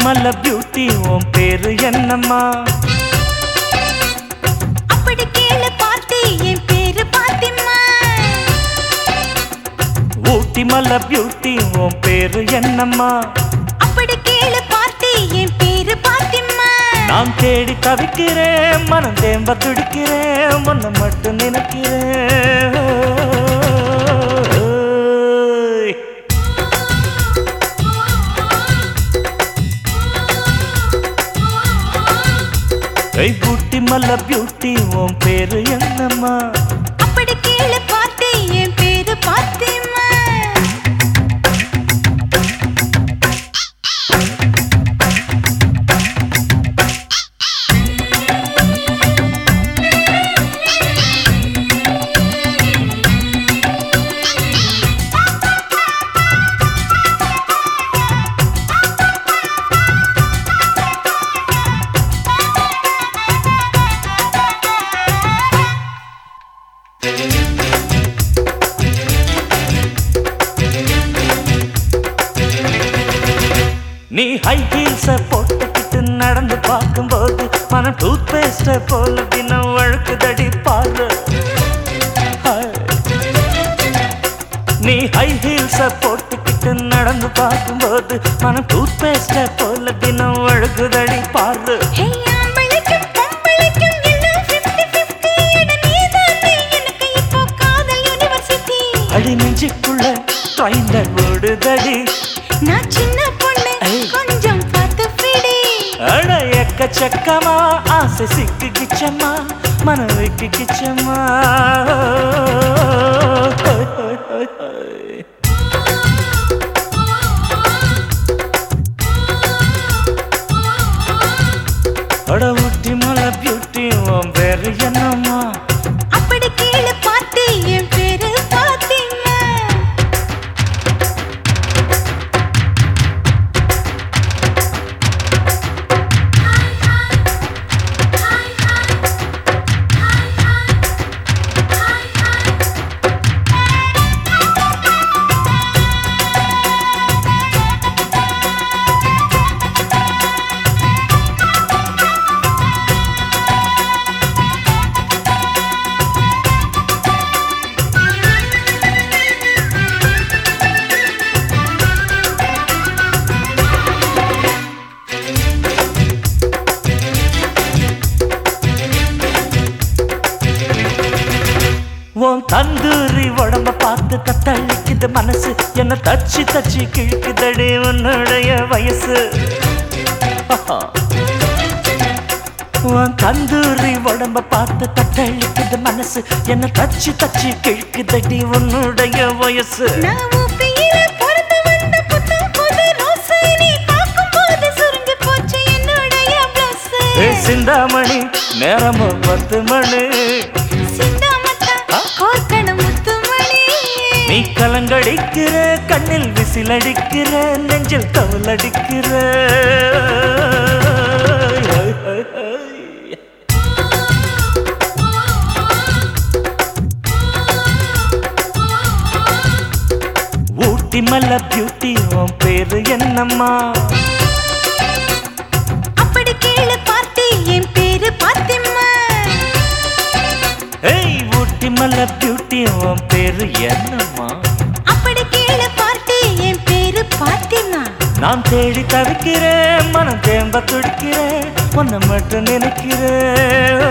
மல்ல beauty உன் பேரு என்னம்மா? அப்படி கேளு பார்ட்டி என் பேரு பாத்திமா ஊட்டி மல்ல பியூட்டி உன் பேரு என்னம்மா? அப்படி கேளு பார்ட்டி என் பேரு பாத்திமா நான் தேடி தவிக்கிறேன் மனம் தேம்ப துடிக்கிறேன் உன்னை மட்டும் நினைக்கிறேன். ஏய் ஊட்டி மல்ல பியூட்டி உன் பேரு என்னம்மா? நீ ஹை ஹீல்ஸ போட்டுக்கிட்டு நடந்து பார்க்கும்போது மனம் டூத் பேஸ்ட போல தினம் வழுக்குதடி பாரு. நீ ஹை ஹீல்ஸ போட்டுக்கிட்டு நடந்து பார்க்கும்போது மனம் டூத் பேஸ்ட போல தினம் வழுக்குதடி பாரு ஹே ஆம்பளைக்கும் பொம்பளைக்கும் எல்லாம் 50-50 என நீதானே எனக்கு இப்போ காதல் யூனிவர்சிட்டி அடி நெஞ்சுக்குள்ள ட்ரைன்ல ஓடுதடி. நான் చెక్క చెక్కమా ఆశ సిక్కి గిచ్చమ్మా మనం ఎక్కి గిచ్చమ్మా உன் தந்தூரி உடம்ப பார்த்து தத்தளிக்குது மனசு. என்ன தச்சு தச்சு கிழக்குதடி உன்னுடைய வயசு. உன் தந்தூரி உடம்ப பார்த்து தத்தளிக்குது மனசு. என்ன தச்சு தச்சு கிழக்குதடி உன்னுடைய வயசு. சிந்தாமணி நேரமும் பத்து மணி. நீ கலங்கடிக்கிற கண்ணில் விசிலடிக்கிற நெஞ்சில் கவலடிக்கிற ஊட்டி மல்ல பியூட்டி உன் பேரு என்னம்மா? அப்படி கேளு பார்ட்டி என் பேரு ஊட்டி மல்ல பியூட்டி உன் பேரு என்னம்மா? அப்படி கேளு பார்ட்டி என் பேரு பாத்திமா. நான் தேடி தவிக்கிறேன் மனம் தேம்ப துடிக்கிறேன் உன்னை மட்டும் நினைக்கிறேன்.